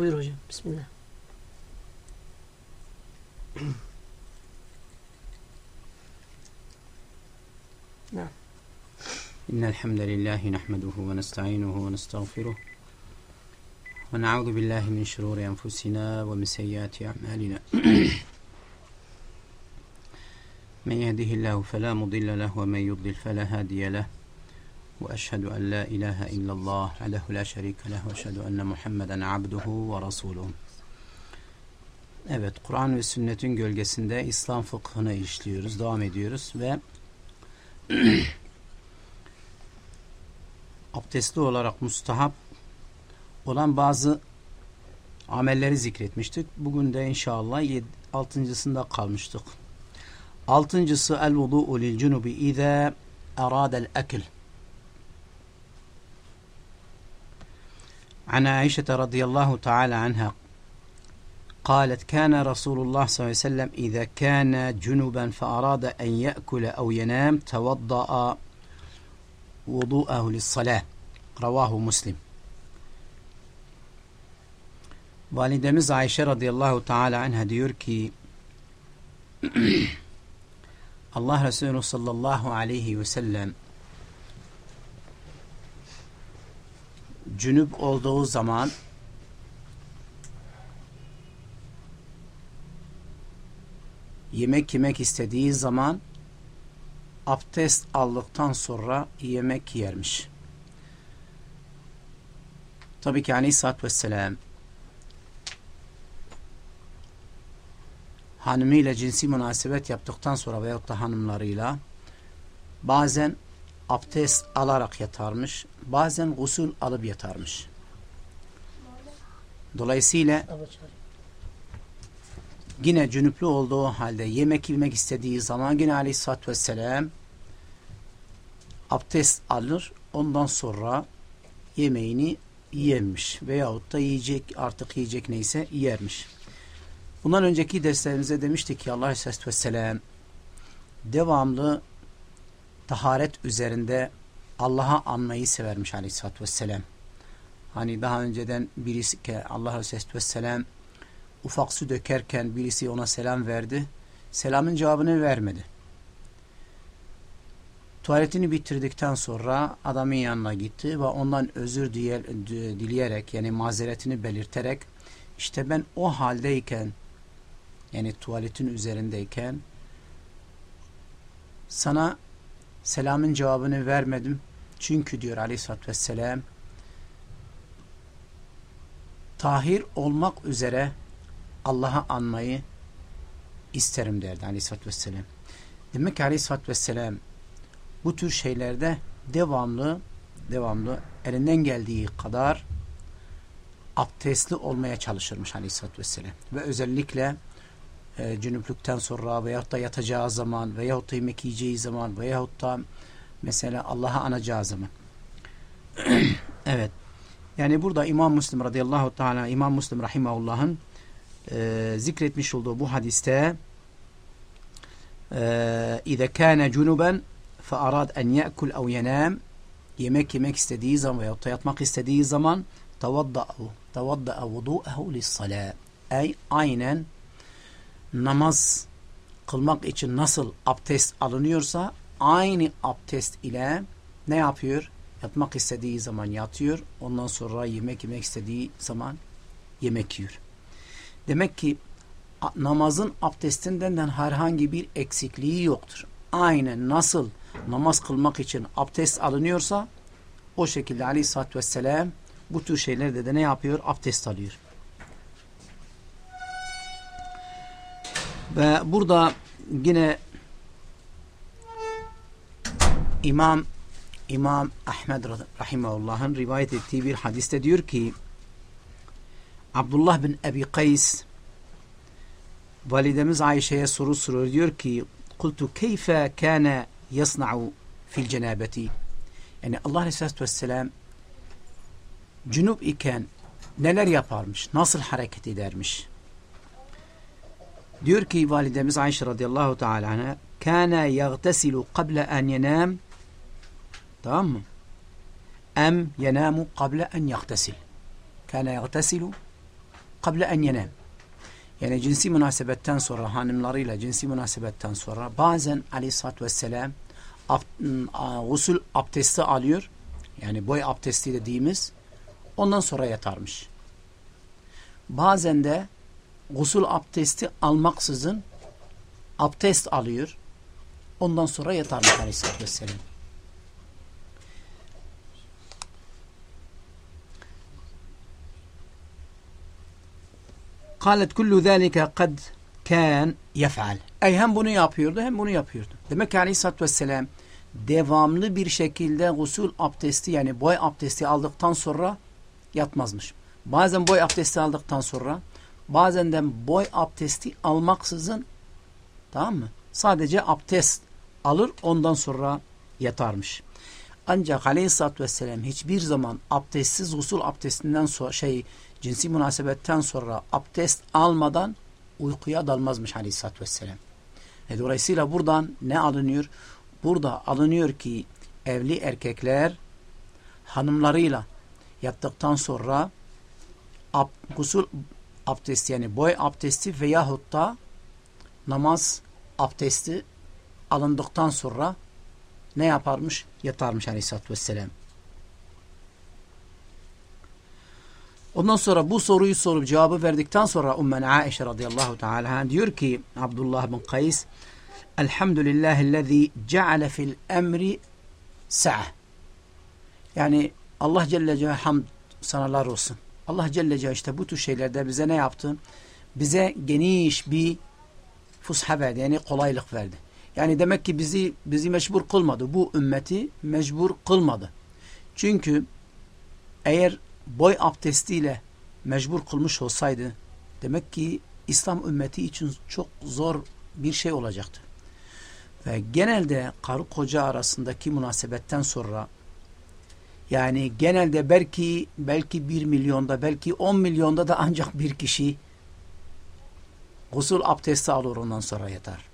Buyur hocam. Bismillah. نعم إن الحمد لله نحمده ونستعينه ونستغفره ونعوذ بالله من شرور أنفسنا ومن سيئات أعمالنا من يهده الله فلا مضل له ومن يضلل فلا هادي له وأشهد أن لا إله إلا الله وحده لا şerike له وأشهد أن محمدا عبده ve rasuluhu. Evet, Kur'an ve sünnetin gölgesinde İslam fıkhını işliyoruz, devam ediyoruz ve abdestli olarak mustahap olan bazı amelleri zikretmiştik. Bugün de inşallah altıncısında kalmıştık. Altıncısı el vudu'u lil cunubi ize eradel ekil. عن عائشة رضي الله تعالى عنها قالت كان رسول الله صلى الله عليه وسلم إذا كان جنبا فأراد أن يأكل أو ينام توضأ وضوءه للصلاة. رواه مسلم. Validemiz Ayşe radıyallahu teala anha diyor ki Allah Resulü sallallahu aleyhi ve sellem cünüp olduğu zaman yemek yemek istediği zaman abdest aldıktan sonra yemek yermiş. Tabii ki aleyhissalatü vesselam hanımıyla cinsi münasebet yaptıktan sonra veyahut da hanımlarıyla bazen abdest alarak yatarmış, bazen gusül alıp yatarmış. Dolayısıyla yine cünüplü olduğu halde yemek yemek istediği zaman yine aleyhissalatü vesselam abdest alır, ondan sonra yemeğini yemiş veyahut da yiyecek artık yiyecek neyse yermiş. Bundan önceki derslerimizde demiştik ki Allah Aleyhisselatü Vesselam devamlı taharet üzerinde Allah'a anmayı severmiş Aleyhisselatü Vesselam. Hani daha önceden birisi ki Allah Aleyhisselatü Vesselam ufak su dökerken birisi ona selam verdi. Selamın cevabını vermedi. Tuvaletini bitirdikten sonra adamın yanına gitti ve ondan özür dileyerek yani mazeretini belirterek işte ben o haldeyken yani tuvaletin üzerindeyken sana selamın cevabını vermedim. Çünkü diyor aleyhissalatü vesselam tahir olmak üzere Allah'a anmayı isterim derdi aleyhissalatü vesselam. Demek ki aleyhissalatü vesselam bu tür şeylerde devamlı devamlı elinden geldiği kadar abdestli olmaya çalışırmış aleyhissalatü vesselam. Ve özellikle e, cünüplükten sonra veyahut da yatacağı zaman veyahut da yemek yiyeceği zaman veyahut da mesela Allah'a anacağı zaman. evet. Yani burada İmam Müslim radıyallahu teala İmam Müslim rahimahullah'ın e, zikretmiş olduğu bu hadiste اِذَا كَانَ جُنُبًا فَأَرَادْ اَنْ يَأْكُلْ اَوْ يَنَامْ yemek yemek istediği zaman veyahut da yatmak istediği zaman تَوَضَّأُ تَوَضَّأَ وُضُوءَهُ لِلصَّلَاةِ Ey aynen namaz kılmak için nasıl abdest alınıyorsa aynı abdest ile ne yapıyor? Yatmak istediği zaman yatıyor. Ondan sonra yemek yemek istediği zaman yemek yiyor. Demek ki namazın abdestinden herhangi bir eksikliği yoktur. Aynen nasıl namaz kılmak için abdest alınıyorsa o şekilde aleyhissalatü vesselam bu tür şeylerde de ne yapıyor? Abdest alıyor. Ve burada yine İmam İmam Ahmed Rahimahullah'ın rivayet ettiği bir hadiste diyor ki Abdullah bin Ebi Kays validemiz Ayşe'ye soru soruyor. Diyor ki kultu keyfe kâne yasna'u fil cenabeti yani Allah Aleyhisselatü Vesselam cünub iken neler yaparmış nasıl hareket edermiş diyor ki validemiz Ayşe radıyallahu teala anha kâne yagtesilu kable en yenâm tamam mı em yenâmu kable en yagtesil kâne yagtesilu kable en yenem. Yani cinsi münasebetten sonra hanımlarıyla cinsi münasebetten sonra bazen aleyhissalatü vesselam ab, gusül abdesti alıyor. Yani boy abdesti dediğimiz ondan sonra yatarmış. Bazen de gusül abdesti almaksızın abdest alıyor. Ondan sonra yatarmış Aleyhisselatü Vesselam. Kalet kullu zâlike kad kân yef'al. Ey hem bunu yapıyordu hem bunu yapıyordu. Demek ki Aleyhisselatü Vesselam devamlı bir şekilde gusül abdesti yani boy abdesti aldıktan sonra yatmazmış. Bazen boy abdesti aldıktan sonra bazen de boy abdesti almaksızın tamam mı? Sadece abdest alır ondan sonra yatarmış. Ancak aleyhissalatü vesselam hiçbir zaman abdestsiz gusül abdestinden sonra şey cinsi münasebetten sonra abdest almadan uykuya dalmazmış aleyhissalatü vesselam. E dolayısıyla buradan ne alınıyor? Burada alınıyor ki evli erkekler hanımlarıyla yattıktan sonra ab, gusül abdesti yani boy abdesti veyahut da namaz abdesti alındıktan sonra ne yaparmış? Yatarmış aleyhissalatü vesselam. Ondan sonra bu soruyu sorup cevabı verdikten sonra Ummen Aişe radıyallahu teala diyor ki Abdullah bin Kays Elhamdülillahillezî ceale fil emri sa'a. Yani Allah Celle Celle hamd sanalar olsun. Allah Celle Celle işte bu tür şeylerde bize ne yaptı? Bize geniş bir fusha verdi. Yani kolaylık verdi. Yani demek ki bizi bizi mecbur kılmadı. Bu ümmeti mecbur kılmadı. Çünkü eğer boy abdestiyle mecbur kılmış olsaydı demek ki İslam ümmeti için çok zor bir şey olacaktı. Ve genelde karı koca arasındaki münasebetten sonra yani genelde belki belki bir milyonda belki on milyonda da ancak bir kişi gusül abdesti alır ondan sonra yatar.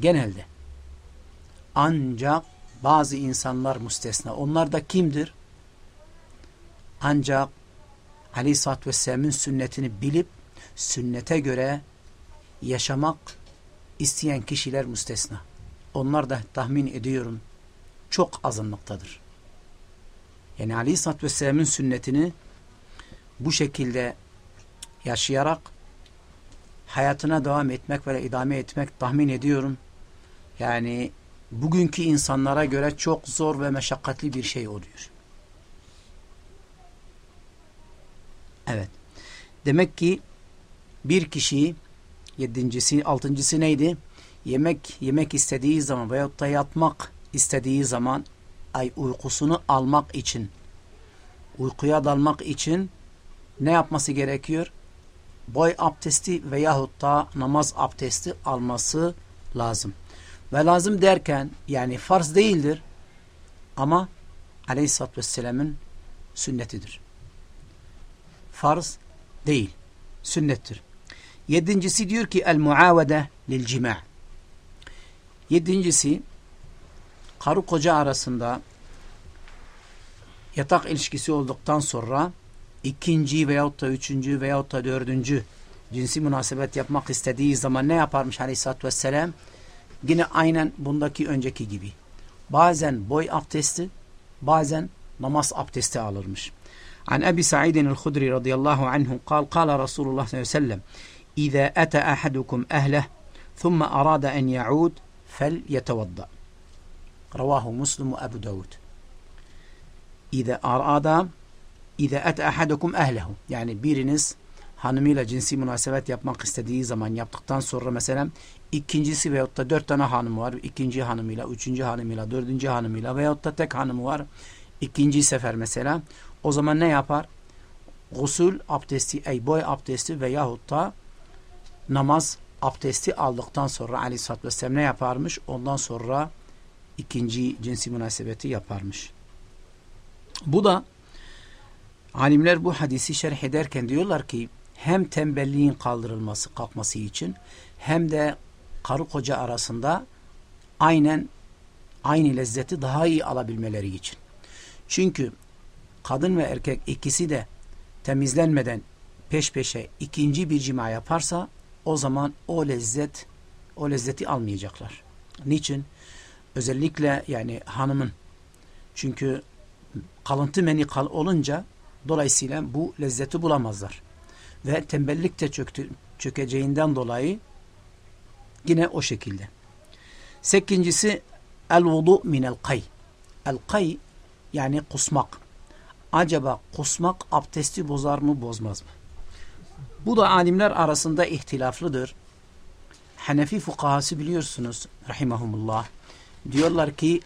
Genelde. Ancak bazı insanlar müstesna. Onlar da kimdir? Ancak Aleyhisselatü Vesselam'ın sünnetini bilip sünnete göre yaşamak isteyen kişiler müstesna. Onlar da tahmin ediyorum çok azınlıktadır. Yani Aleyhisselatü Vesselam'ın sünnetini bu şekilde yaşayarak hayatına devam etmek ve idame etmek tahmin ediyorum. Yani bugünkü insanlara göre çok zor ve meşakkatli bir şey oluyor. Evet. Demek ki bir kişi yedincisi, altıncısı neydi? Yemek yemek istediği zaman veyahut da yatmak istediği zaman ay uykusunu almak için uykuya dalmak için ne yapması gerekiyor? Boy abdesti veyahut da namaz abdesti alması lazım. Ve lazım derken yani farz değildir ama aleyhissalatü vesselamın sünnetidir farz değil. Sünnettir. Yedincisi diyor ki el muavede lil cima. Yedincisi karı koca arasında yatak ilişkisi olduktan sonra ikinci veyahut da üçüncü veyahut da dördüncü cinsi münasebet yapmak istediği zaman ne yaparmış aleyhissalatü vesselam? Yine aynen bundaki önceki gibi. Bazen boy abdesti, bazen namaz abdesti alırmış. An Ebi Sa'idin el-Hudri radıyallahu anhu kal, kala Resulullah sallallahu aleyhi ve sellem İzâ ete ahadukum ehleh thumme arada en ya'ud fel yetevadda. Ravahu Muslim ve Ebu Davud. İde arada İde et ahadukum ehlehu. Yani biriniz hanımıyla cinsi münasebet yapmak istediği zaman yaptıktan sonra mesela ikincisi veyahut da dört tane hanım var. ikinci hanımıyla, üçüncü hanımıyla, dördüncü hanımıyla veyahut da tek hanımı var. İkinci sefer mesela. O zaman ne yapar? Gusül abdesti, ey boy abdesti veyahut da namaz abdesti aldıktan sonra aleyhissalatü vesselam ne yaparmış? Ondan sonra ikinci cinsi münasebeti yaparmış. Bu da alimler bu hadisi şerh ederken diyorlar ki hem tembelliğin kaldırılması, kalkması için hem de karı koca arasında aynen aynı lezzeti daha iyi alabilmeleri için. Çünkü kadın ve erkek ikisi de temizlenmeden peş peşe ikinci bir cima yaparsa o zaman o lezzet o lezzeti almayacaklar. Niçin? Özellikle yani hanımın çünkü kalıntı meni kal olunca dolayısıyla bu lezzeti bulamazlar. Ve tembellik de çöktü, çökeceğinden dolayı yine o şekilde. Sekincisi el vudu minel kay. El kay yani kusmak. Acaba kusmak abdesti bozar mı bozmaz mı? Bu da alimler arasında ihtilaflıdır. Hanefi fukahası biliyorsunuz rahimahumullah Diyorlar ki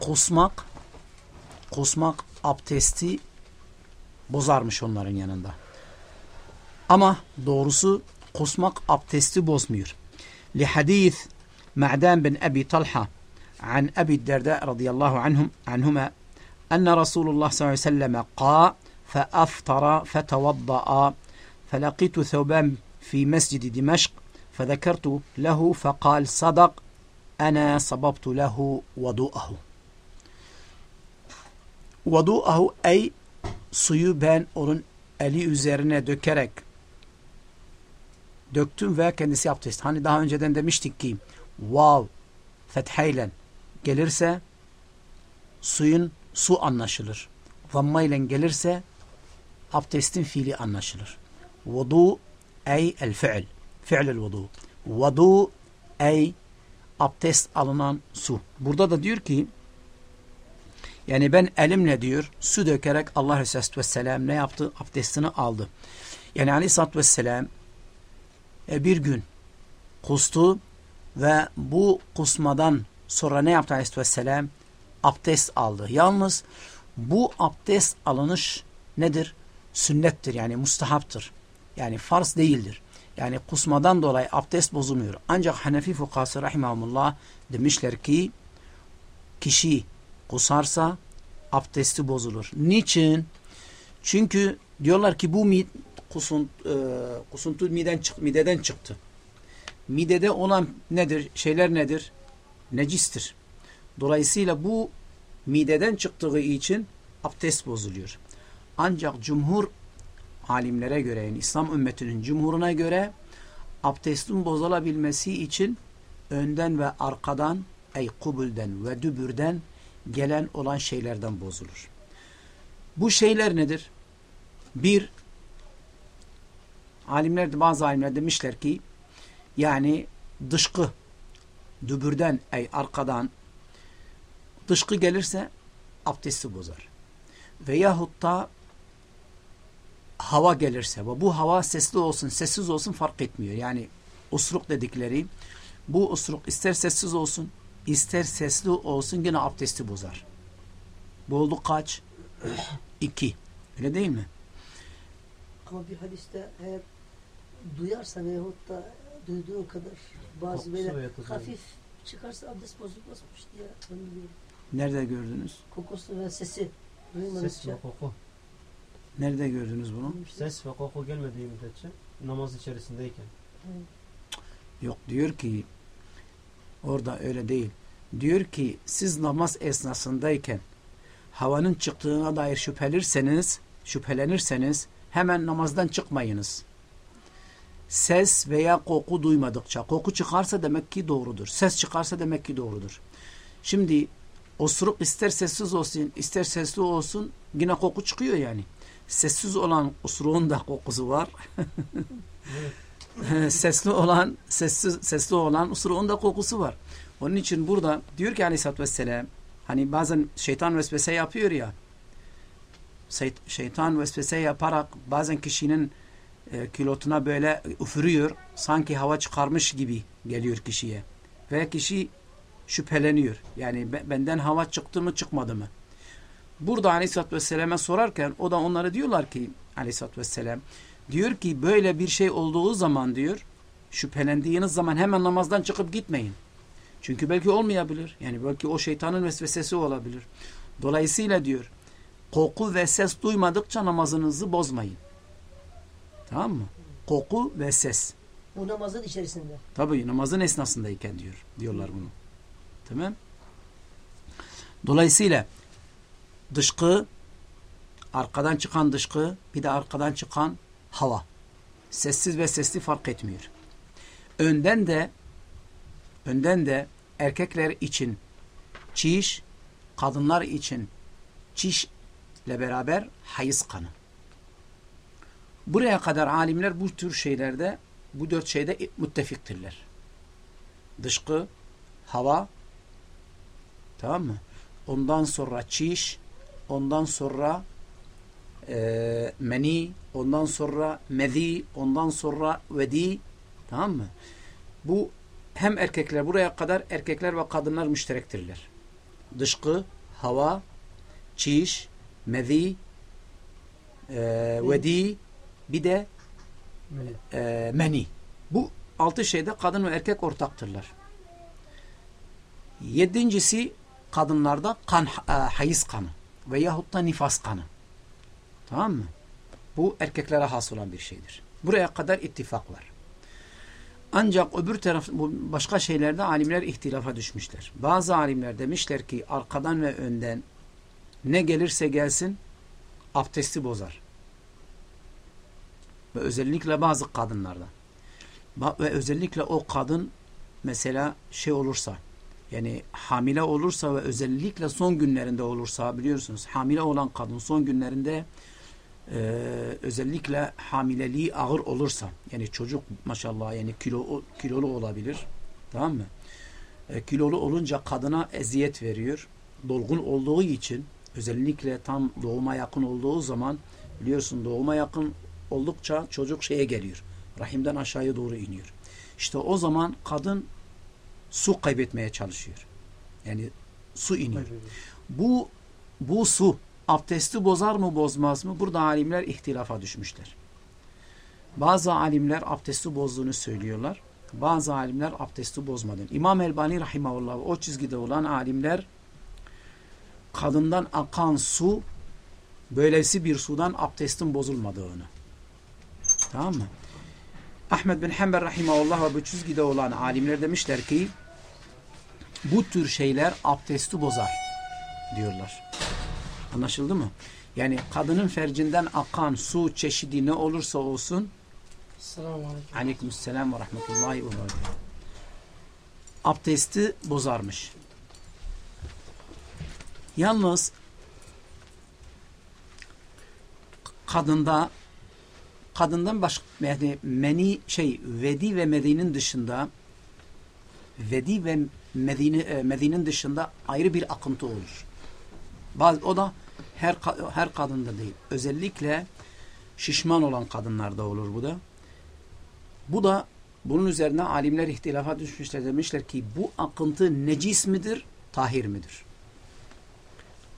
kusmak kusmak abdesti bozarmış onların yanında. Ama doğrusu kusmak abdesti bozmuyor. Li hadis Ma'dan bin Abi Talha عن أبي الدرداء رضي الله عنهم عنهما أن رسول الله صلى الله عليه وسلم قاء فأفطر فتوضأ فلقيت ثوبان في مسجد دمشق فذكرت له فقال صدق Ene sababtu lehu vadu'ahu. Vadu'ahu ey suyu ben onun eli üzerine dökerek döktüm ve kendisi abdest. Hani daha önceden demiştik ki vav fethayla gelirse suyun su anlaşılır. Zamma ile gelirse abdestin fiili anlaşılır. Vudu ey el fi'l. Fi'l el vudu. Vudu ey abdest alınan su. Burada da diyor ki yani ben elimle diyor su dökerek Allah Aleyhisselatü Vesselam ne yaptı? Abdestini aldı. Yani Aleyhisselatü Vesselam e, bir gün kustu ve bu kusmadan sonra ne yaptı Aleyhisselatü Vesselam? Abdest aldı. Yalnız bu abdest alınış nedir? Sünnettir yani mustahaptır. Yani farz değildir. Yani kusmadan dolayı abdest bozulmuyor. Ancak Hanefi fukası rahimahumullah demişler ki kişi kusarsa abdesti bozulur. Niçin? Çünkü diyorlar ki bu mid, kusun, e, kusuntu miden, çık, mideden çıktı. Midede olan nedir? Şeyler nedir? Necistir. Dolayısıyla bu mideden çıktığı için abdest bozuluyor. Ancak cumhur alimlere göre yani İslam ümmetinin cumhuruna göre abdestin bozulabilmesi için önden ve arkadan ey kubulden ve dübürden gelen olan şeylerden bozulur. Bu şeyler nedir? Bir, alimler de bazı alimler demişler ki yani dışkı dübürden ey arkadan dışkı gelirse abdesti bozar. Veyahut da hava gelirse ve bu hava sesli olsun sessiz olsun fark etmiyor. Yani usruk dedikleri bu usruk ister sessiz olsun ister sesli olsun yine abdesti bozar. Bu oldu kaç? İki. Öyle değil mi? Ama bir hadiste eğer duyarsa veyahut da duyduğun kadar bazı böyle hafif çıkarsa abdest bozulmazmış diye ben biliyorum. Nerede gördünüz? Kokusu ve sesi duymadıkça. Ses ve koku. Nerede gördünüz bunu? Ses ve koku gelmediği müddetçe namaz içerisindeyken. Yok diyor ki orada öyle değil. Diyor ki siz namaz esnasındayken havanın çıktığına dair şüphelirseniz, şüphelenirseniz hemen namazdan çıkmayınız. Ses veya koku duymadıkça, koku çıkarsa demek ki doğrudur. Ses çıkarsa demek ki doğrudur. Şimdi osuruk ister sessiz olsun, ister sesli olsun yine koku çıkıyor yani. Sessiz olan osuruğun da kokusu var. sesli olan sessiz sesli olan usuruğun da kokusu var. Onun için burada diyor ki Aleyhisselatü Vesselam hani bazen şeytan vesvese yapıyor ya şeytan vesvese yaparak bazen kişinin e, kilotuna böyle üfürüyor sanki hava çıkarmış gibi geliyor kişiye ve kişi şüpheleniyor. Yani benden hava çıktı mı çıkmadı mı? Burada Aleyhisselatü Vesselam'a sorarken o da onlara diyorlar ki Aleyhisselatü Vesselam diyor ki böyle bir şey olduğu zaman diyor şüphelendiğiniz zaman hemen namazdan çıkıp gitmeyin. Çünkü belki olmayabilir. Yani belki o şeytanın vesvesesi olabilir. Dolayısıyla diyor koku ve ses duymadıkça namazınızı bozmayın. Tamam mı? Koku ve ses. Bu namazın içerisinde. Tabii namazın esnasındayken diyor. Diyorlar bunu. Tamam. Dolayısıyla dışkı Arkadan çıkan dışkı bir de arkadan çıkan hava. Sessiz ve sesli fark etmiyor. Önden de önden de erkekler için çiş, kadınlar için çiş ile beraber hayız kanı. Buraya kadar alimler bu tür şeylerde bu dört şeyde müttefiktirler. Dışkı, hava, tamam mı? Ondan sonra çiş, ondan sonra e, meni, ondan sonra mezi, ondan sonra vedi, tamam mı? Bu hem erkekler buraya kadar erkekler ve kadınlar müşterektirler. Dışkı, hava, çiş, mezi, e, vedi, bir de e, meni. Bu altı şeyde kadın ve erkek ortaktırlar. Yedincisi kadınlarda kan, e, hayız kanı veyahut da nifas kanı. Tamam mı? Bu erkeklere has olan bir şeydir. Buraya kadar ittifak var. Ancak öbür taraf başka şeylerde alimler ihtilafa düşmüşler. Bazı alimler demişler ki arkadan ve önden ne gelirse gelsin abdesti bozar. Ve özellikle bazı kadınlarda. Ve özellikle o kadın mesela şey olursa yani hamile olursa ve özellikle son günlerinde olursa biliyorsunuz hamile olan kadın son günlerinde e, özellikle hamileliği ağır olursa yani çocuk maşallah yani kilo, kilolu olabilir tamam mı? E, kilolu olunca kadına eziyet veriyor. Dolgun olduğu için özellikle tam doğuma yakın olduğu zaman biliyorsun doğuma yakın oldukça çocuk şeye geliyor. Rahimden aşağıya doğru iniyor. İşte o zaman kadın su kaybetmeye çalışıyor. Yani su iniyor. Bu bu su abdesti bozar mı bozmaz mı? Burada alimler ihtilafa düşmüşler. Bazı alimler abdesti bozduğunu söylüyorlar. Bazı alimler abdesti bozmadığını. İmam Elbani rahimahullah o çizgide olan alimler kadından akan su böylesi bir sudan abdestin bozulmadığını. Tamam mı? Ahmed bin Hanbel rahimahullah ve bu çizgide olan alimler demişler ki bu tür şeyler abdesti bozar diyorlar. Anlaşıldı mı? Yani kadının fercinden akan su çeşidi ne olursa olsun Selamun aleyküm. Aleykümselam ve rahmetullahi ve berekatuhu. Abdesti bozarmış. Yalnız kadında kadından başka yani meni şey vedi ve medinin dışında vedi ve medine, e, medinin dışında ayrı bir akıntı olur. Bazı, o da her her kadında değil. Özellikle şişman olan kadınlarda olur bu da. Bu da bunun üzerine alimler ihtilafa düşmüşler demişler ki bu akıntı necis midir, tahir midir?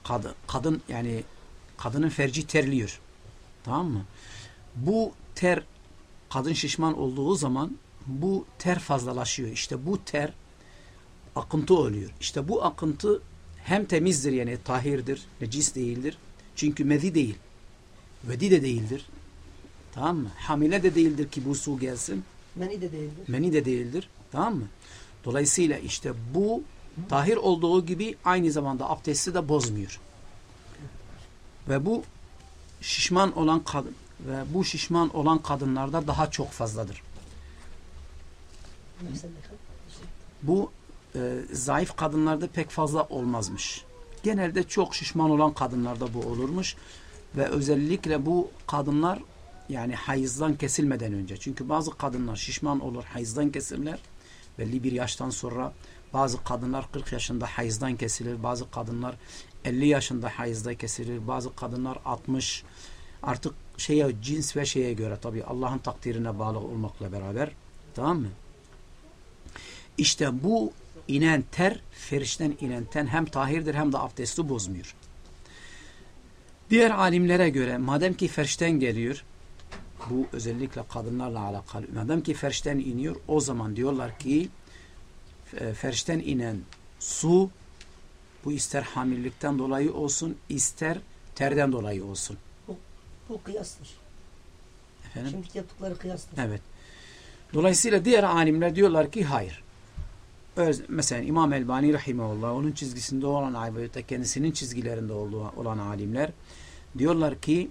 Kadın, kadın yani kadının ferci terliyor. Tamam mı? Bu ter kadın şişman olduğu zaman bu ter fazlalaşıyor. İşte bu ter akıntı oluyor. İşte bu akıntı hem temizdir yani tahirdir, necis değildir. Çünkü mezi değil. Vedi de değildir. Tamam mı? Hamile de değildir ki bu su gelsin. Meni de değildir. Meni de değildir. Tamam mı? Dolayısıyla işte bu tahir olduğu gibi aynı zamanda abdesti de bozmuyor. Ve bu şişman olan kadın ve bu şişman olan kadınlarda daha çok fazladır. Bu e, zayıf kadınlarda pek fazla olmazmış. Genelde çok şişman olan kadınlarda bu olurmuş ve özellikle bu kadınlar yani hayızdan kesilmeden önce. Çünkü bazı kadınlar şişman olur, hayızdan kesilirler. Belli bir yaştan sonra bazı kadınlar 40 yaşında hayızdan kesilir. Bazı kadınlar 50 yaşında hayızda kesilir. Bazı kadınlar 60 artık şeye cins ve şeye göre tabi Allah'ın takdirine bağlı olmakla beraber tamam mı? İşte bu inen ter, ferişten inen ten hem tahirdir hem de abdesti bozmuyor. Diğer alimlere göre madem ki ferişten geliyor bu özellikle kadınlarla alakalı. Madem ki ferişten iniyor o zaman diyorlar ki e, ferişten inen su bu ister hamillikten dolayı olsun ister terden dolayı olsun. Bu, bu kıyastır. Efendim? Şimdiki yaptıkları kıyastır. Evet. Dolayısıyla diğer alimler diyorlar ki hayır. Mesela İmam Elbani Rahimahullah onun çizgisinde olan ayette kendisinin çizgilerinde olduğu, olan alimler Diyorlar ki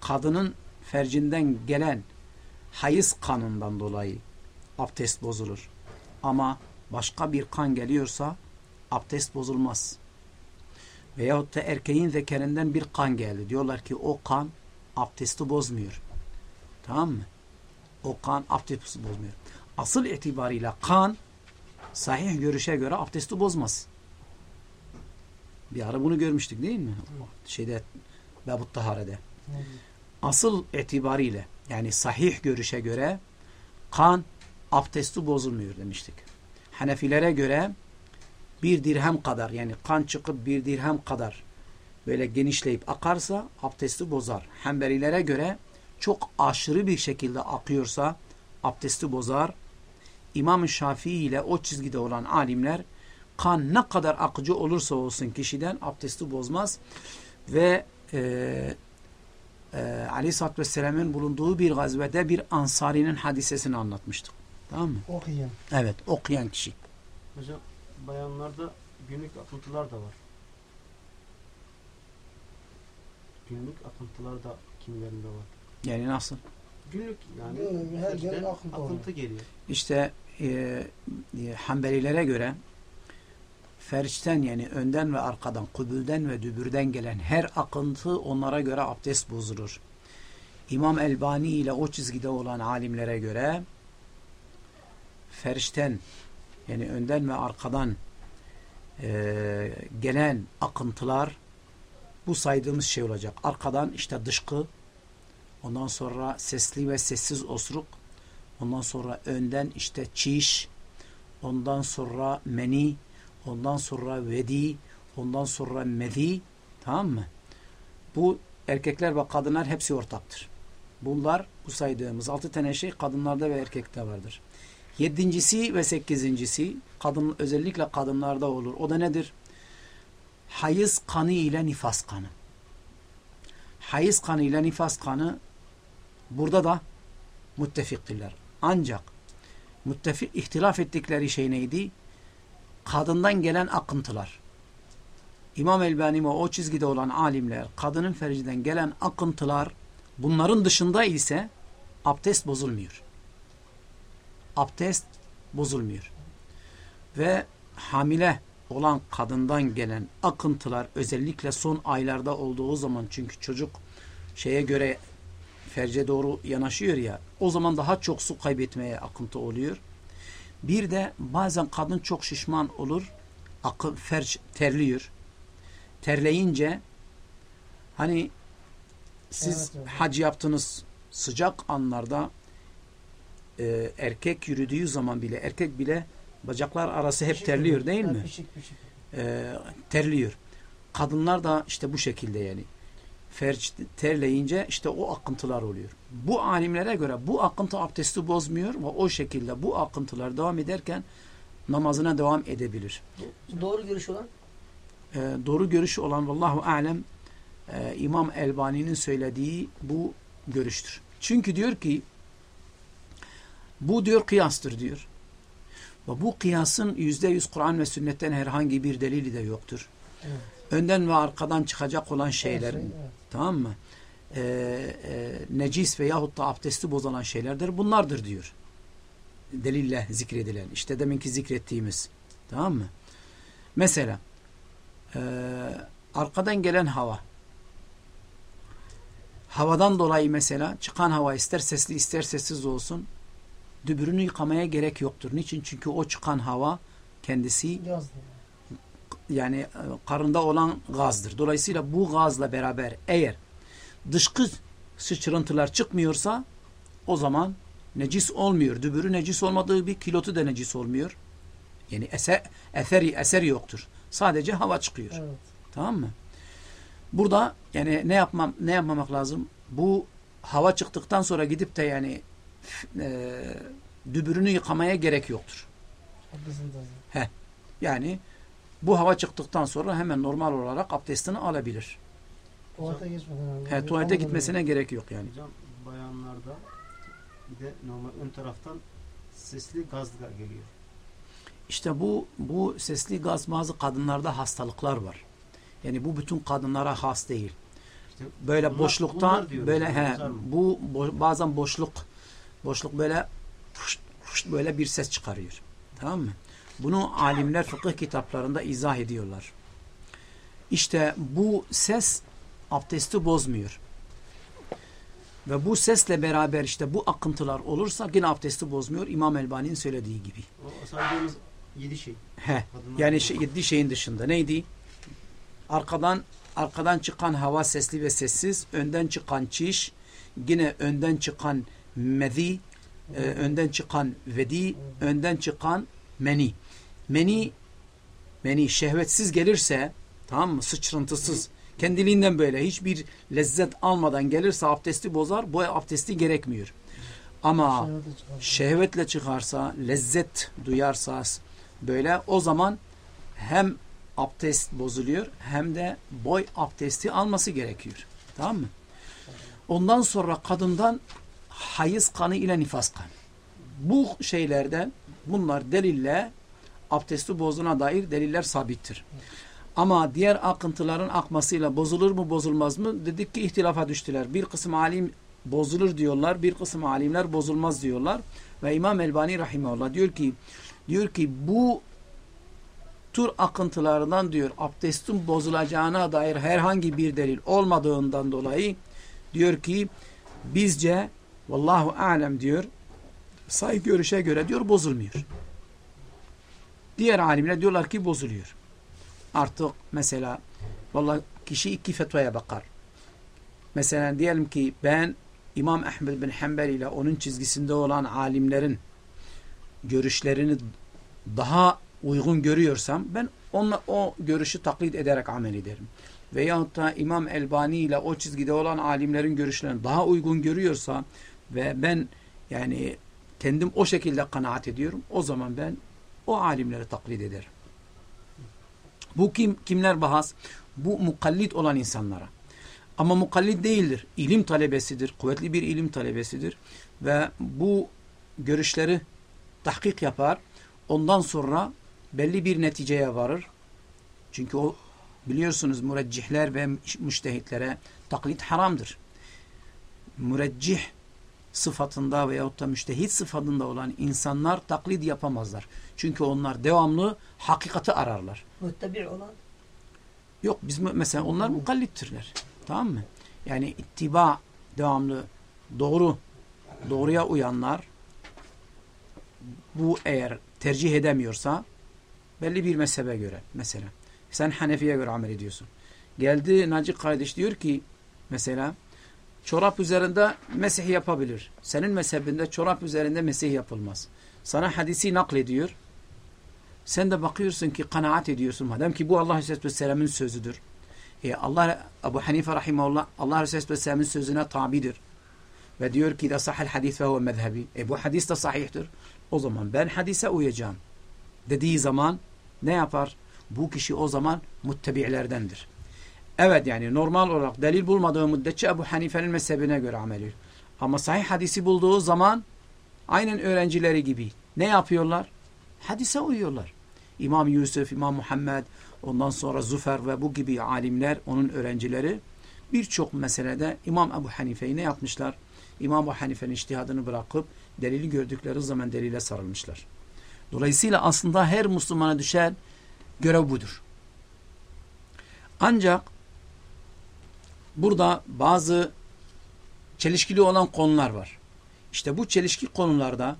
kadının fercinden gelen hayız kanından dolayı abdest bozulur. Ama başka bir kan geliyorsa abdest bozulmaz. Veyahut da erkeğin zekerinden bir kan geldi. Diyorlar ki o kan abdesti bozmuyor. Tamam mı? O kan abdesti bozmuyor. Asıl itibariyle kan sahih görüşe göre abdesti bozmaz. Bir ara bunu görmüştük değil mi? Şeyde Babut Tahare'de. Asıl itibariyle yani sahih görüşe göre kan abdesti bozulmuyor demiştik. Hanefilere göre bir dirhem kadar yani kan çıkıp bir dirhem kadar böyle genişleyip akarsa abdesti bozar. Hanbelilere göre çok aşırı bir şekilde akıyorsa abdesti bozar. İmam Şafii ile o çizgide olan alimler kan ne kadar akıcı olursa olsun kişiden abdesti bozmaz ve e, e, Aleyhisselatü Vesselam'ın bulunduğu bir gazvede bir ansarinin hadisesini anlatmıştık. Tamam mı? Okuyan. Evet okuyan kişi. Hocam bayanlarda günlük akıntılar da var. Günlük akıntılar da kimlerinde var. Yani nasıl? Günlük yani? Her akıntı akıntı geliyor. İşte e, e, Hanbelilere göre ferçten yani önden ve arkadan, kubülden ve dübürden gelen her akıntı onlara göre abdest bozulur. İmam Elbani ile o çizgide olan alimlere göre ferçten yani önden ve arkadan e, gelen akıntılar bu saydığımız şey olacak. Arkadan işte dışkı, ondan sonra sesli ve sessiz osuruk, ondan sonra önden işte çiş, ondan sonra meni, ondan sonra vedi, ondan sonra medi, tamam mı? Bu erkekler ve kadınlar hepsi ortaktır. Bunlar bu saydığımız altı tane şey kadınlarda ve erkekte vardır. Yedincisi ve sekizincisi kadın, özellikle kadınlarda olur. O da nedir? Hayız kanı ile nifas kanı. Hayız kanı ile nifas kanı burada da müttefiktirler. Ancak müttefik ihtilaf ettikleri şey neydi? Kadından gelen akıntılar. İmam Elbani ve o çizgide olan alimler kadının ferciden gelen akıntılar bunların dışında ise abdest bozulmuyor. Abdest bozulmuyor. Ve hamile olan kadından gelen akıntılar özellikle son aylarda olduğu zaman çünkü çocuk şeye göre ferce doğru yanaşıyor ya o zaman daha çok su kaybetmeye akıntı oluyor. Bir de bazen kadın çok şişman olur akı, ferç terliyor. Terleyince hani siz Evet, hac yaptınız sıcak anlarda e, erkek yürüdüğü zaman bile erkek bile bacaklar arası hep terliyor değil mi? E, terliyor. Kadınlar da işte bu şekilde yani. Ferç terleyince işte o akıntılar oluyor. Bu alimlere göre bu akıntı abdesti bozmuyor ve o şekilde bu akıntılar devam ederken namazına devam edebilir. Doğru görüş olan E, doğru görüşü olan vallahu alem e, İmam Elbani'nin söylediği bu görüştür. Çünkü diyor ki bu diyor kıyastır diyor. Ve bu kıyasın yüzde yüz Kur'an ve sünnetten herhangi bir delili de yoktur. Evet. Önden ve arkadan çıkacak olan şeylerin Evet. Tamam mı? Ee, e, necis veyahut da abdesti bozulan şeylerdir. Bunlardır diyor. Delille zikredilen. İşte deminki zikrettiğimiz. Tamam mı? Mesela e, arkadan gelen hava. Havadan dolayı mesela çıkan hava ister sesli ister sessiz olsun dübürünü yıkamaya gerek yoktur. Niçin? Çünkü o çıkan hava kendisi. Yani e, karında olan gazdır. Dolayısıyla bu gazla beraber eğer dışkı sıçrıntılar çıkmıyorsa o zaman necis olmuyor. Dübürü necis olmadığı bir kilotu da necis olmuyor. Yani eser, eseri, eser yoktur. Sadece hava çıkıyor. Evet. Tamam mı? Burada yani ne yapmam ne yapmamak lazım? Bu hava çıktıktan sonra gidip de yani e, dübürünü yıkamaya gerek yoktur. Da. Yani bu hava çıktıktan sonra hemen normal olarak abdestini alabilir. Tuvalete geçmeden önce. He, tuvalete gitmesine gerek yok yani. Hocam bayanlarda bir de normal ön taraftan sesli gaz geliyor. İşte bu bu sesli gaz bazı kadınlarda hastalıklar var. Yani bu bütün kadınlara has değil. İşte böyle bunlar- boşluktan bunlar diyoruz. böyle he, bu bo- bazen boşluk boşluk böyle fışt, fışt böyle bir ses çıkarıyor. Tamam mı? Bunu alimler fıkıh kitaplarında izah ediyorlar. İşte bu ses abdesti bozmuyor. Ve bu sesle beraber işte bu akıntılar olursa yine abdesti bozmuyor. İmam Elbani'nin söylediği gibi. O saydığımız yedi şey. He. Kadınlar Yani şey, yedi şeyin dışında neydi? Arkadan arkadan çıkan hava sesli ve sessiz, önden çıkan çiş, yine önden çıkan mezi, e, önden çıkan vedi, önden çıkan meni. Meni meni şehvetsiz gelirse, tamam mı? Sıçrıntısız, kendiliğinden böyle hiçbir lezzet almadan gelirse abdesti bozar. Bu abdesti gerekmiyor. Ama şehvetle çıkarsa, lezzet duyarsa böyle o zaman hem abdest bozuluyor hem de boy abdesti alması gerekiyor. Tamam mı? Ondan sonra kadından hayız kanı ile nifas kanı. Bu şeylerden bunlar delille abdesti bozduğuna dair deliller sabittir. Ama diğer akıntıların akmasıyla bozulur mu bozulmaz mı? Dedik ki ihtilafa düştüler. Bir kısım alim bozulur diyorlar. Bir kısım alimler bozulmaz diyorlar. Ve İmam Elbani Rahimahullah diyor ki diyor ki bu tür akıntılardan diyor abdestin bozulacağına dair herhangi bir delil olmadığından dolayı diyor ki bizce vallahu alem diyor say görüşe göre diyor bozulmuyor. Diğer alimler diyorlar ki bozuluyor. Artık mesela vallahi kişi iki fetvaya bakar. Mesela diyelim ki ben İmam Ahmed bin Hanbel ile onun çizgisinde olan alimlerin görüşlerini daha uygun görüyorsam ben onunla o görüşü taklit ederek amel ederim. Veyahut da İmam Elbani ile o çizgide olan alimlerin görüşlerini daha uygun görüyorsa ve ben yani kendim o şekilde kanaat ediyorum o zaman ben o alimleri taklit ederim. Bu kim kimler bahas? Bu mukallit olan insanlara. Ama mukallit değildir. İlim talebesidir. Kuvvetli bir ilim talebesidir. Ve bu görüşleri tahkik yapar. Ondan sonra belli bir neticeye varır. Çünkü o biliyorsunuz müreccihler ve müştehitlere taklit haramdır. Müreccih sıfatında veyahut da müştehit sıfatında olan insanlar taklit yapamazlar. Çünkü onlar devamlı hakikati ararlar. Müttebi olan Yok biz mesela onlar mukallittirler. Tamam mı? Yani ittiba devamlı doğru doğruya uyanlar bu eğer tercih edemiyorsa belli bir mezhebe göre mesela sen Hanefi'ye göre amel ediyorsun. Geldi Naci kardeş diyor ki mesela çorap üzerinde mesih yapabilir. Senin mezhebinde çorap üzerinde mesih yapılmaz. Sana hadisi naklediyor. Sen de bakıyorsun ki kanaat ediyorsun. Madem ki bu Allah Aleyhisselatü Vesselam'ın sözüdür. E Allah Ebu Hanife Rahimahullah Allah Aleyhisselatü Vesselam'ın sözüne tabidir. Ve diyor ki da sahil hadis ve mezhebi. E bu hadis de sahihtir. O zaman ben hadise uyacağım. Dediği zaman ne yapar? Bu kişi o zaman muttebi'lerdendir. Evet yani normal olarak delil bulmadığı müddetçe Ebu Hanife'nin mezhebine göre amel ediyor. Ama sahih hadisi bulduğu zaman aynen öğrencileri gibi ne yapıyorlar? Hadise uyuyorlar. İmam Yusuf, İmam Muhammed, ondan sonra Züfer ve bu gibi alimler, onun öğrencileri birçok meselede İmam Ebu Hanife'yi ne yapmışlar? İmam Ebu Hanife'nin iştihadını bırakıp delili gördükleri zaman delile sarılmışlar. Dolayısıyla aslında her Müslümana düşen görev budur. Ancak burada bazı çelişkili olan konular var. İşte bu çelişki konularda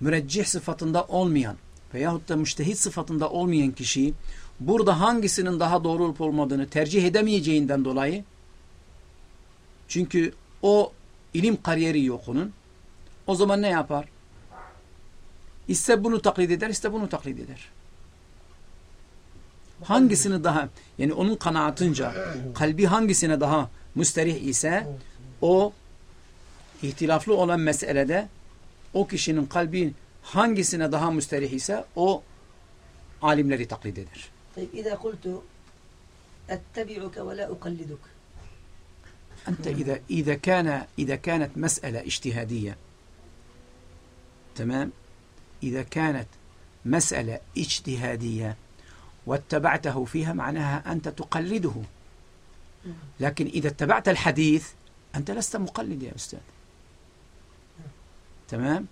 müreccih sıfatında olmayan veyahut da müştehit sıfatında olmayan kişi burada hangisinin daha doğru olup olmadığını tercih edemeyeceğinden dolayı çünkü o ilim kariyeri yok onun. O zaman ne yapar? İste bunu taklit eder, iste bunu taklit eder hangisini daha yani onun kanaatınca kalbi hangisine daha müsterih ise o ihtilaflı olan meselede o kişinin kalbi hangisine daha müsterih ise o alimleri taklit eder. İza kultu ettebi'uke ve la ukalliduk. Ente iza iza kana iza kanat mes'ele ictihadiye. Tamam? İza kanat mes'ele ictihadiye. واتبعته فيها معناها أنت تقلده. لكن إذا اتبعت الحديث أنت لست مقلد يا أستاذ. تمام؟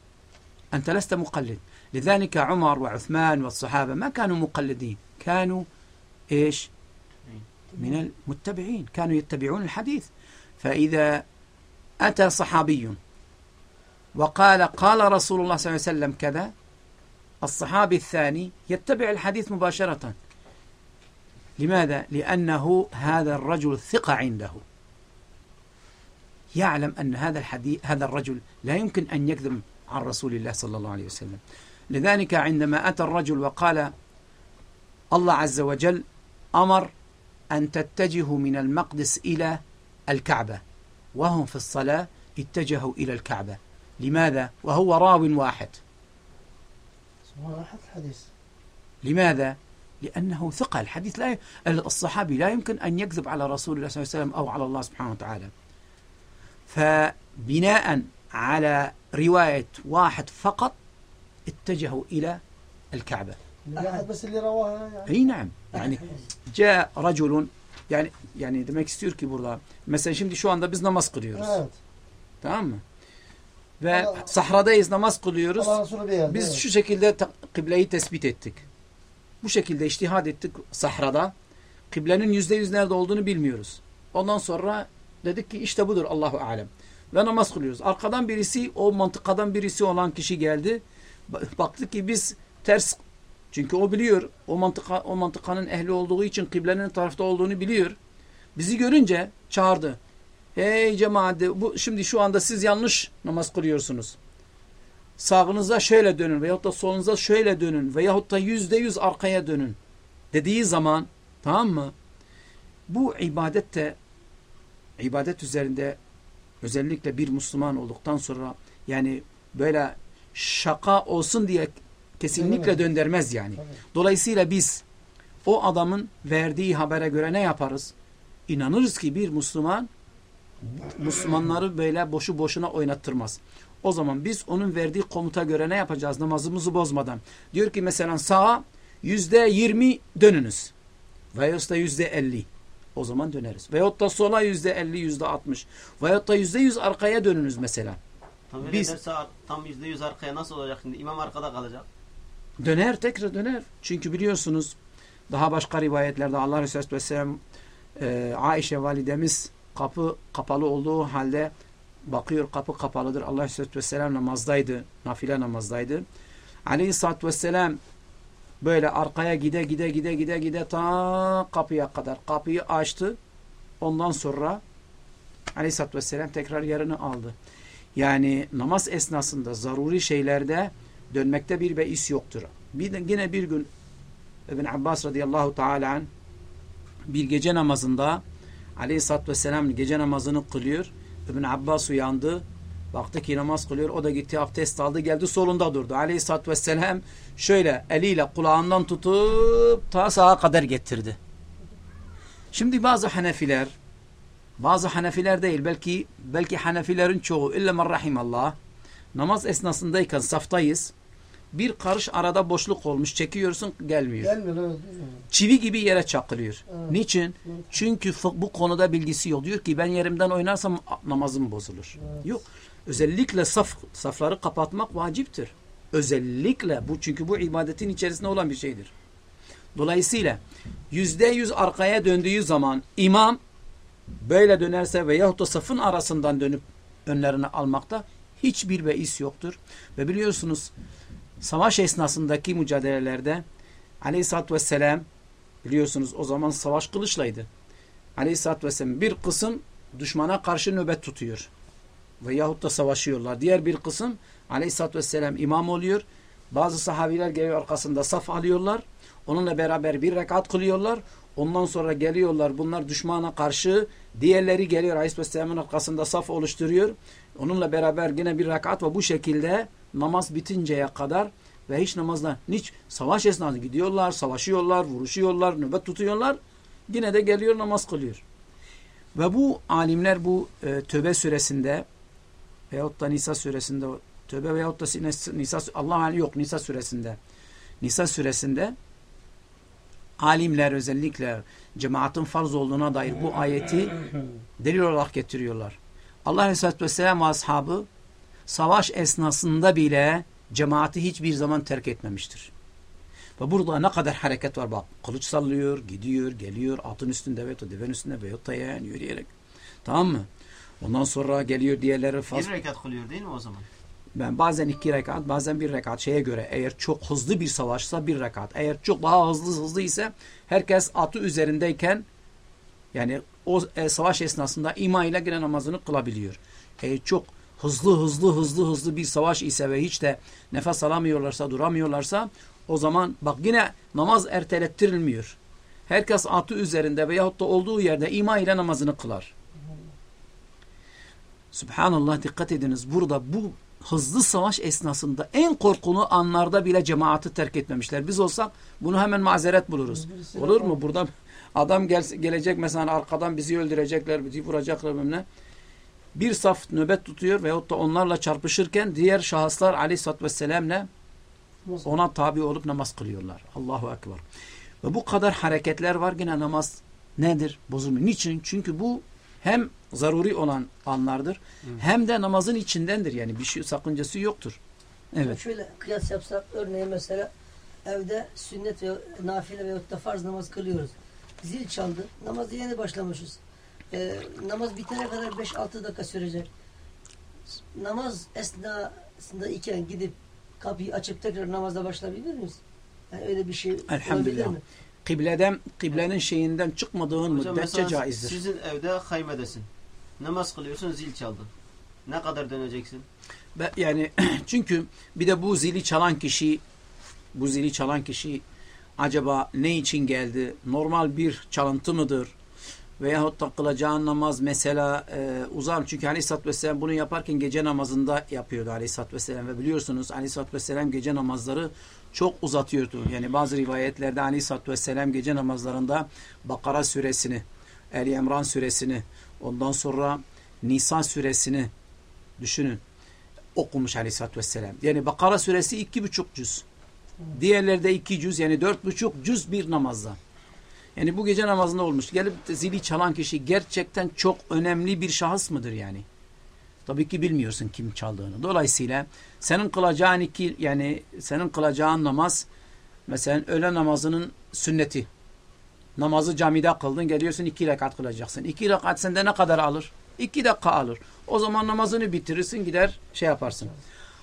أنت لست مقلد. لذلك عمر وعثمان والصحابة ما كانوا مقلدين. كانوا إيش؟ من المتبعين. كانوا يتبعون الحديث. فإذا أتى صحابي وقال قال رسول الله صلى الله عليه وسلم كذا الصحابي الثاني يتبع الحديث مباشرة. لماذا؟ لأنه هذا الرجل ثقة عنده. يعلم أن هذا الحديث هذا الرجل لا يمكن أن يكذب عن رسول الله صلى الله عليه وسلم. لذلك عندما أتى الرجل وقال الله عز وجل أمر أن تتجهوا من المقدس إلى الكعبة. وهم في الصلاة اتجهوا إلى الكعبة. لماذا؟ وهو راو واحد. حتى الحديث لماذا؟ لأنه ثقة الحديث لا ي... الصحابي لا يمكن أن يكذب على رسول الله صلى الله عليه وسلم أو على الله سبحانه وتعالى فبناء على رواية واحد فقط اتجهوا إلى الكعبة أحد بس اللي رواها يعني أي نعم يعني جاء رجل yani yani demek istiyor ki burada mesela şimdi şu anda biz namaz kılıyoruz. Evet. Tamam mı? Ve Allah- sahradayız namaz kılıyoruz. Biz şu şekilde kıbleyi tespit ettik. Bu şekilde iştihad ettik sahrada. Kıblenin yüzde yüz nerede olduğunu bilmiyoruz. Ondan sonra dedik ki işte budur Allahu alem. Ve namaz kılıyoruz. Arkadan birisi o mantıkadan birisi olan kişi geldi. Ba- Baktı ki biz ters çünkü o biliyor o mantıka o mantıkanın ehli olduğu için kıblenin tarafta olduğunu biliyor. Bizi görünce çağırdı. Hey cemaat bu şimdi şu anda siz yanlış namaz kılıyorsunuz sağınıza şöyle dönün veyahut da solunuza şöyle dönün veyahut da yüzde yüz arkaya dönün dediği zaman tamam mı? Bu ibadette ibadet üzerinde özellikle bir Müslüman olduktan sonra yani böyle şaka olsun diye kesinlikle döndürmez yani. Dolayısıyla biz o adamın verdiği habere göre ne yaparız? İnanırız ki bir Müslüman Müslümanları böyle boşu boşuna oynattırmaz. O zaman biz onun verdiği komuta göre ne yapacağız namazımızı bozmadan? Diyor ki mesela sağa yüzde yirmi dönünüz. Veyahut da yüzde elli. O zaman döneriz. Veyahut da sola yüzde elli, yüzde altmış. Veyahut da yüzde yüz arkaya dönünüz mesela. Tam öyle Biz- derse tam yüzde yüz arkaya nasıl olacak şimdi? İmam arkada kalacak. Döner tekrar döner. Çünkü biliyorsunuz daha başka rivayetlerde Allah Resulü Aleyhisselam e, Aişe validemiz kapı kapalı olduğu halde bakıyor kapı kapalıdır. Allah Resulü Vesselam namazdaydı. Nafile namazdaydı. Aleyhisselatü Vesselam böyle arkaya gide gide gide gide gide ta kapıya kadar kapıyı açtı. Ondan sonra Aleyhisselatü Vesselam tekrar yerini aldı. Yani namaz esnasında zaruri şeylerde dönmekte bir beis yoktur. Bir yine bir gün İbn Abbas radıyallahu teala bir gece namazında aleyhissalatü vesselam gece namazını kılıyor. İbn Abbas uyandı. Baktı ki namaz kılıyor. O da gitti abdest aldı. Geldi solunda durdu. Aleyhissalatü vesselam şöyle eliyle kulağından tutup ta sağa kadar getirdi. Şimdi bazı Hanefiler bazı Hanefiler değil belki belki Hanefilerin çoğu illa men rahimallah namaz esnasındayken saftayız. Bir karış arada boşluk olmuş. Çekiyorsun gelmiyor. Gelmiyor evet. Çivi gibi yere çakılıyor. Evet. Niçin? Evet. Çünkü bu konuda bilgisi yok. Diyor ki ben yerimden oynarsam namazım bozulur. Evet. Yok. Özellikle saf safları kapatmak vaciptir. Özellikle bu çünkü bu ibadetin içerisinde olan bir şeydir. Dolayısıyla yüzde yüz arkaya döndüğü zaman imam böyle dönerse veyahut da safın arasından dönüp önlerine almakta hiçbir beis yoktur. Ve biliyorsunuz savaş esnasındaki mücadelelerde aleyhissalatü vesselam biliyorsunuz o zaman savaş kılıçlaydı. Aleyhissalatü vesselam bir kısım düşmana karşı nöbet tutuyor. Veyahut da savaşıyorlar. Diğer bir kısım aleyhissalatü vesselam imam oluyor. Bazı sahabiler geliyor arkasında saf alıyorlar. Onunla beraber bir rekat kılıyorlar. Ondan sonra geliyorlar bunlar düşmana karşı. Diğerleri geliyor Aleyhisselam'ın arkasında saf oluşturuyor. Onunla beraber yine bir rekat ve bu şekilde namaz bitinceye kadar ve hiç namazdan hiç savaş esnasında gidiyorlar, savaşıyorlar, vuruşuyorlar, nöbet tutuyorlar. Yine de geliyor namaz kılıyor. Ve bu alimler bu e, Tövbe suresinde veyahut da Nisa suresinde Tövbe veyahut da Nisa Allah yok Nisa suresinde Nisa suresinde alimler özellikle cemaatin farz olduğuna dair bu ayeti delil olarak getiriyorlar. Allah Aleyhisselatü Vesselam ve ashabı savaş esnasında bile cemaati hiçbir zaman terk etmemiştir. Ve burada ne kadar hareket var bak. Kılıç sallıyor, gidiyor, geliyor. Atın üstünde veyahut da devenin üstünde veyahut da yani yürüyerek. Tamam mı? Ondan sonra geliyor diğerleri faz. Bir rekat kılıyor değil mi o zaman? Ben bazen iki rekat, bazen bir rekat şeye göre. Eğer çok hızlı bir savaşsa bir rekat. Eğer çok daha hızlı hızlı ise herkes atı üzerindeyken yani o e, savaş esnasında ima ile gene namazını kılabiliyor. Eğer çok hızlı hızlı hızlı hızlı bir savaş ise ve hiç de nefes alamıyorlarsa, duramıyorlarsa o zaman bak yine namaz ertelettirilmiyor. Herkes atı üzerinde veyahut da olduğu yerde ima ile namazını kılar. Subhanallah dikkat ediniz. Burada bu hızlı savaş esnasında en korkulu anlarda bile cemaati terk etmemişler. Biz olsak bunu hemen mazeret buluruz. Olur mu? Burada adam gel, gelecek mesela arkadan bizi öldürecekler, bizi vuracaklar bilmem Bir saf nöbet tutuyor veyahut da onlarla çarpışırken diğer şahıslar aleyhissalatü vesselam'le ona tabi olup namaz kılıyorlar. Allahu Ekber. Ve bu kadar hareketler var yine namaz nedir? Bozulmuyor. Niçin? Çünkü bu hem zaruri olan anlardır Hı. hem de namazın içindendir. Yani bir şey sakıncası yoktur. Evet. Şöyle kıyas yapsak örneğin mesela evde sünnet ve nafile ve da farz namaz kılıyoruz. Zil çaldı. Namazı yeni başlamışız. Ee, namaz bitene kadar 5-6 dakika sürecek. Namaz esnasında iken gidip kapıyı açıp tekrar namaza başlayabilir miyiz? Yani öyle bir şey Elhamdülillah. mi? Kıbleden, kıblenin şeyinden çıkmadığın Hocam müddetçe caizdir. Sizin evde haymedesin. Namaz kılıyorsun zil çaldı. Ne kadar döneceksin? Be, yani çünkü bir de bu zili çalan kişi bu zili çalan kişi acaba ne için geldi? Normal bir çalıntı mıdır? Veyahut da kılacağın namaz mesela e, uzar. Çünkü Aleyhisselatü Vesselam bunu yaparken gece namazında yapıyordu Aleyhisselatü Vesselam. Ve biliyorsunuz Aleyhisselatü Vesselam gece namazları çok uzatıyordu. Yani bazı rivayetlerde Aleyhisselatü Vesselam gece namazlarında Bakara suresini, Ali İmran suresini, ondan sonra Nisa suresini düşünün okumuş Aleyhisselatü Vesselam. Yani Bakara suresi iki buçuk cüz. Diğerleri de iki cüz yani dört buçuk cüz bir namazda. Yani bu gece namazında olmuş. Gelip zili çalan kişi gerçekten çok önemli bir şahıs mıdır yani? Tabii ki bilmiyorsun kim çaldığını. Dolayısıyla senin kılacağın iki yani senin kılacağın namaz mesela öğle namazının sünneti. Namazı camide kıldın geliyorsun iki rekat kılacaksın. İki rekat sende ne kadar alır? İki dakika alır. O zaman namazını bitirirsin gider şey yaparsın.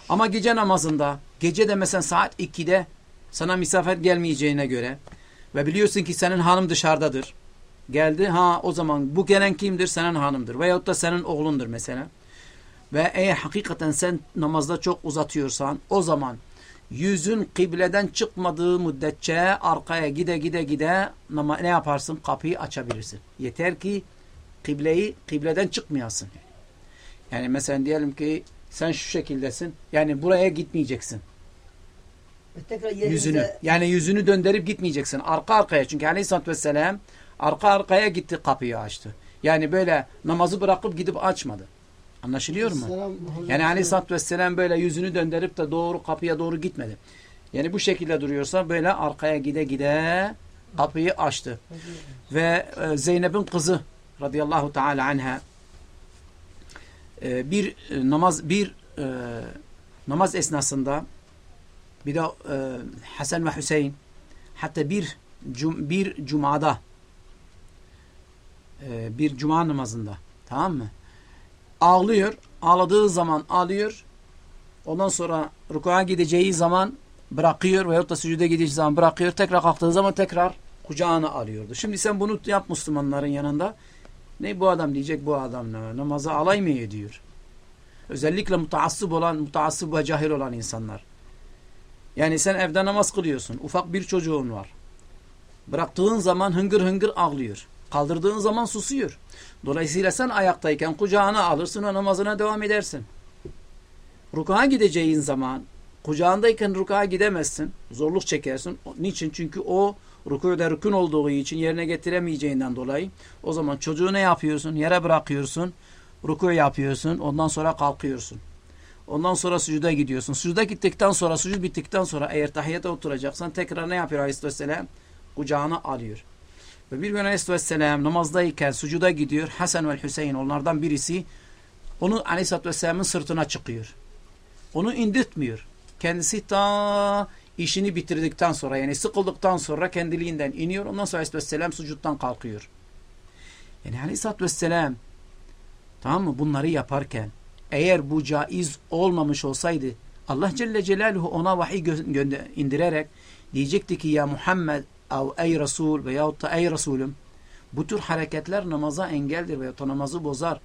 Ama gece namazında gece de mesela saat 2'de sana misafir gelmeyeceğine göre ve biliyorsun ki senin hanım dışarıdadır. Geldi ha o zaman bu gelen kimdir? Senin hanımdır. Veyahut da senin oğlundur mesela. Ve eğer hakikaten sen namazda çok uzatıyorsan o zaman yüzün kıbleden çıkmadığı müddetçe arkaya gide gide gide ne yaparsın? Kapıyı açabilirsin. Yeter ki kıbleyi kıbleden çıkmayasın. Yani mesela diyelim ki sen şu şekildesin. Yani buraya gitmeyeceksin. Yüzünü. Yani yüzünü döndürüp gitmeyeceksin. Arka arkaya. Çünkü aleyhissalatü vesselam arka arkaya gitti kapıyı açtı. Yani böyle namazı bırakıp gidip açmadı. Anlaşılıyor mu? Selam, yani aleyhissalatü vesselam böyle yüzünü döndürüp de doğru kapıya doğru gitmedi. Yani bu şekilde duruyorsa böyle arkaya gide gide kapıyı açtı. Ve e, Zeynep'in kızı radıyallahu teala anha e, bir e, namaz bir namaz esnasında bir de e, Hasan ve Hüseyin hatta bir cum, bir cumada e, bir cuma namazında tamam mı? Ağlıyor. Ağladığı zaman ağlıyor. Ondan sonra rukuğa gideceği zaman bırakıyor veyahut da sücude gideceği zaman bırakıyor. Tekrar kalktığı zaman tekrar kucağına alıyordu. Şimdi sen bunu yap Müslümanların yanında. Ne bu adam diyecek bu adam? Namaza alay mı ediyor? Özellikle mutaassıp olan, mutaassıp ve cahil olan insanlar. Yani sen evde namaz kılıyorsun. Ufak bir çocuğun var. Bıraktığın zaman hıngır hıngır ağlıyor. Kaldırdığın zaman susuyor. Dolayısıyla sen ayaktayken kucağına alırsın ve namazına devam edersin. Rukuğa gideceğin zaman kucağındayken rukuğa gidemezsin. Zorluk çekersin. Niçin? Çünkü o rükûde rükün olduğu için yerine getiremeyeceğinden dolayı o zaman çocuğu ne yapıyorsun? Yere bırakıyorsun. Ruku yapıyorsun. Ondan sonra kalkıyorsun. Ondan sonra sucuda gidiyorsun. Sucuda gittikten sonra, sucud bittikten sonra eğer tahiyyata oturacaksan tekrar ne yapıyor Aleyhisselam? kucağına alıyor. Ve bir gün Aleyhisselam namazdayken sucuda gidiyor. Hasan ve Hüseyin onlardan birisi onu Aleyhisselatü Vesselam'ın sırtına çıkıyor. Onu indirtmiyor. Kendisi ta işini bitirdikten sonra yani sıkıldıktan sonra kendiliğinden iniyor. Ondan sonra Aleyhisselatü Vesselam sucuttan kalkıyor. Yani Aleyhisselatü Vesselam tamam mı bunları yaparken eğer bu caiz olmamış olsaydı Allah Celle Celaluhu ona vahiy indirerek diyecekti ki ya Muhammed av ey Resul veyahut da ey Resulüm bu tür hareketler namaza engeldir veyahut da namazı bozar.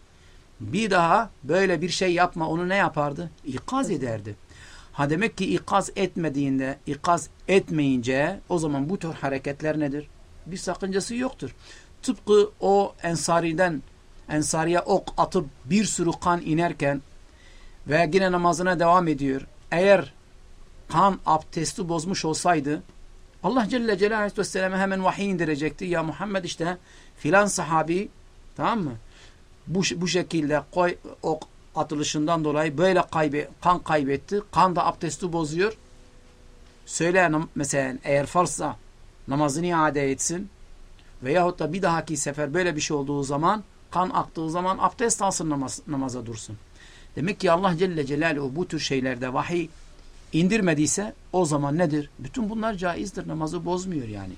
Bir daha böyle bir şey yapma onu ne yapardı? İkaz ederdi. Ha demek ki ikaz etmediğinde, ikaz etmeyince o zaman bu tür hareketler nedir? Bir sakıncası yoktur. Tıpkı o ensariden ensariye ok atıp bir sürü kan inerken ve yine namazına devam ediyor. Eğer kan abdesti bozmuş olsaydı Allah Celle Celaluhu hemen vahiy indirecekti. Ya Muhammed işte filan sahabi tamam mı? Bu, bu şekilde koy, ok atılışından dolayı böyle kaybe, kan kaybetti. Kan da abdesti bozuyor. Söyle mesela eğer farsa namazını iade etsin veyahut da bir dahaki sefer böyle bir şey olduğu zaman kan aktığı zaman abdest alsın namaz, namaza dursun. Demek ki Allah Celle Celaluhu bu tür şeylerde vahiy indirmediyse o zaman nedir? Bütün bunlar caizdir. Namazı bozmuyor yani.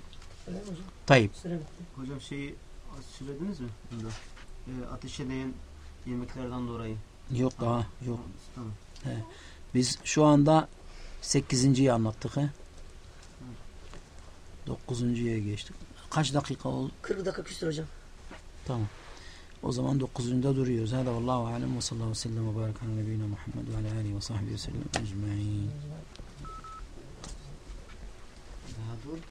Öyle mi hocam? Tayyip. Hocam şeyi söylediniz mi? Bunda? E, ateşleyen yemeklerden dolayı. Yok daha yok. Tamam. Biz şu anda 8.yi anlattık he. 9.ya geçtik. Kaç dakika oldu? 40 dakika küstür hocam. Tamam. O zaman 9'unda duruyoruz. Hada vallahu alem ve sallallahu aleyhi ve sellem ve barik ala nebiyyina Muhammed ve ala ve sahbihi ve sellem ecmaîn. Daha dur.